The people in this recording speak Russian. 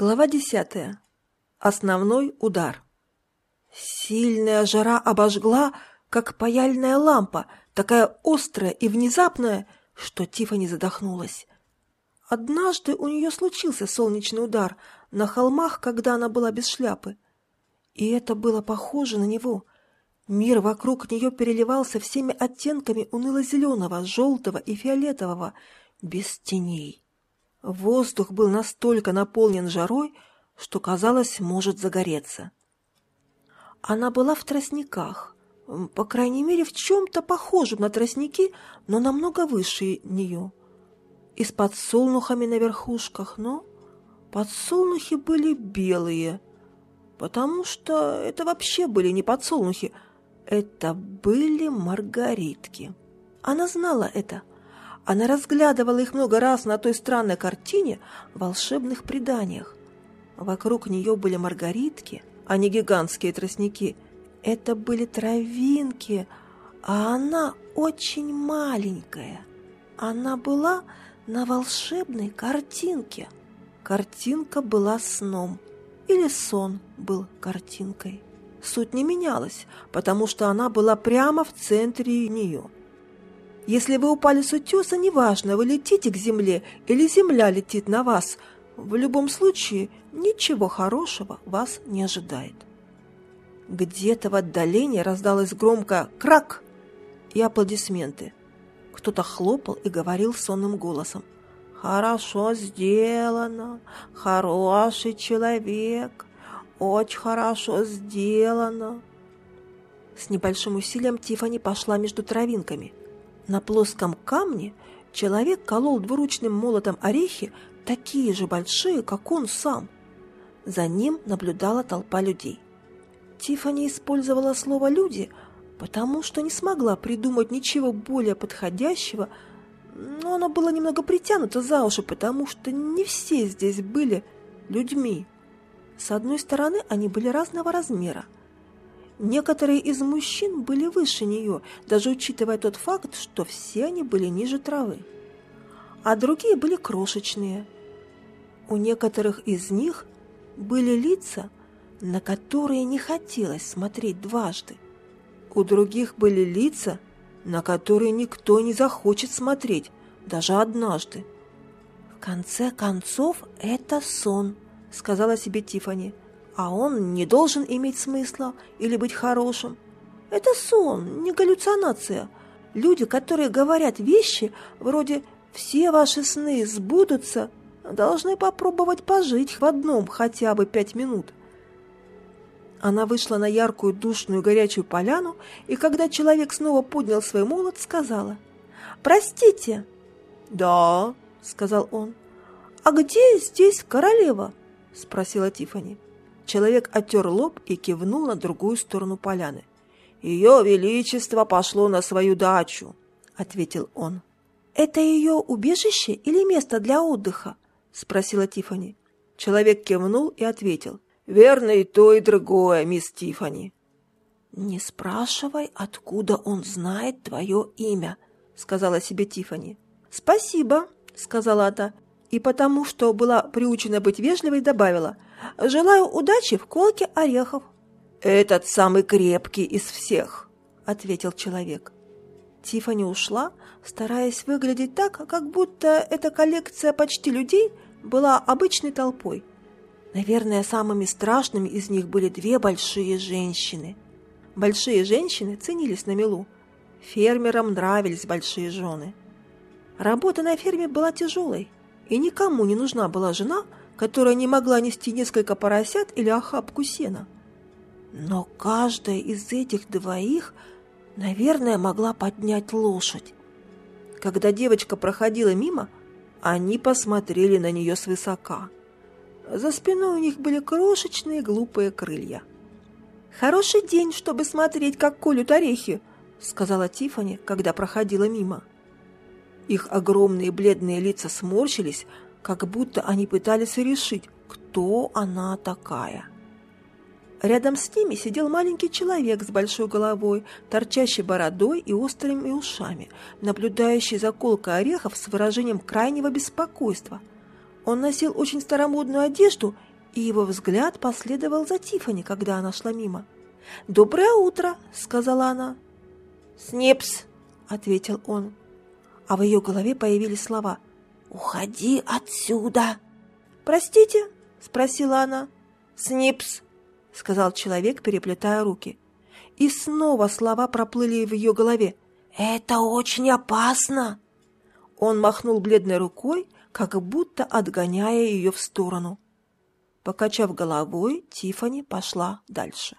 Глава десятая. Основной удар. Сильная жара обожгла, как паяльная лампа, такая острая и внезапная, что Тифани задохнулась. Однажды у нее случился солнечный удар на холмах, когда она была без шляпы. И это было похоже на него. Мир вокруг нее переливался всеми оттенками уныло-зеленого, желтого и фиолетового, без теней. Воздух был настолько наполнен жарой, что, казалось, может загореться. Она была в тростниках, по крайней мере, в чем-то похожем на тростники, но намного выше нее. И с подсолнухами на верхушках, но подсолнухи были белые, потому что это вообще были не подсолнухи, это были маргаритки. Она знала это. Она разглядывала их много раз на той странной картине волшебных преданиях. Вокруг нее были маргаритки, а не гигантские тростники. Это были травинки, а она очень маленькая. Она была на волшебной картинке. Картинка была сном, или сон был картинкой. Суть не менялась, потому что она была прямо в центре нее. Если вы упали с утеса, неважно, вы летите к земле или земля летит на вас, в любом случае ничего хорошего вас не ожидает. Где-то в отдалении раздалось громко «крак» и аплодисменты. Кто-то хлопал и говорил сонным голосом. «Хорошо сделано! Хороший человек! Очень хорошо сделано!» С небольшим усилием Тифани пошла между травинками. На плоском камне человек колол двуручным молотом орехи, такие же большие, как он сам. За ним наблюдала толпа людей. Тифани использовала слово «люди», потому что не смогла придумать ничего более подходящего, но оно было немного притянуто за уши, потому что не все здесь были людьми. С одной стороны, они были разного размера – Некоторые из мужчин были выше нее, даже учитывая тот факт, что все они были ниже травы. А другие были крошечные. У некоторых из них были лица, на которые не хотелось смотреть дважды. У других были лица, на которые никто не захочет смотреть, даже однажды. «В конце концов, это сон», — сказала себе Тифани а он не должен иметь смысла или быть хорошим. Это сон, не галлюцинация. Люди, которые говорят вещи вроде «все ваши сны сбудутся», должны попробовать пожить в одном хотя бы пять минут. Она вышла на яркую, душную, горячую поляну, и когда человек снова поднял свой молот, сказала «Простите». «Да», — сказал он. «А где здесь королева?» — спросила Тифани. Человек оттер лоб и кивнул на другую сторону поляны. «Ее Величество пошло на свою дачу», — ответил он. «Это ее убежище или место для отдыха?» — спросила Тифани. Человек кивнул и ответил. «Верно и то, и другое, мисс Тифани». «Не спрашивай, откуда он знает твое имя», — сказала себе Тифани. «Спасибо», — сказала та, и потому, что была приучена быть вежливой, добавила — Желаю удачи в колке орехов. Этот самый крепкий из всех, ответил человек. Тифани ушла, стараясь выглядеть так, как будто эта коллекция почти людей была обычной толпой. Наверное, самыми страшными из них были две большие женщины. Большие женщины ценились на милу. Фермерам нравились большие жены. Работа на ферме была тяжелой, и никому не нужна была жена, которая не могла нести несколько поросят или охапку сена. Но каждая из этих двоих, наверное, могла поднять лошадь. Когда девочка проходила мимо, они посмотрели на нее свысока. За спиной у них были крошечные глупые крылья. «Хороший день, чтобы смотреть, как колют орехи», — сказала Тифани, когда проходила мимо. Их огромные бледные лица сморщились, как будто они пытались решить, кто она такая. Рядом с ними сидел маленький человек с большой головой, торчащей бородой и острыми ушами, наблюдающий за колкой орехов с выражением крайнего беспокойства. Он носил очень старомодную одежду, и его взгляд последовал за Тифани, когда она шла мимо. «Доброе утро!» — сказала она. «Снипс!» — ответил он. А в ее голове появились слова «Уходи отсюда!» «Простите?» — спросила она. «Снипс!» — сказал человек, переплетая руки. И снова слова проплыли в ее голове. «Это очень опасно!» Он махнул бледной рукой, как будто отгоняя ее в сторону. Покачав головой, Тифани пошла дальше.